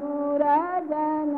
बुरा जन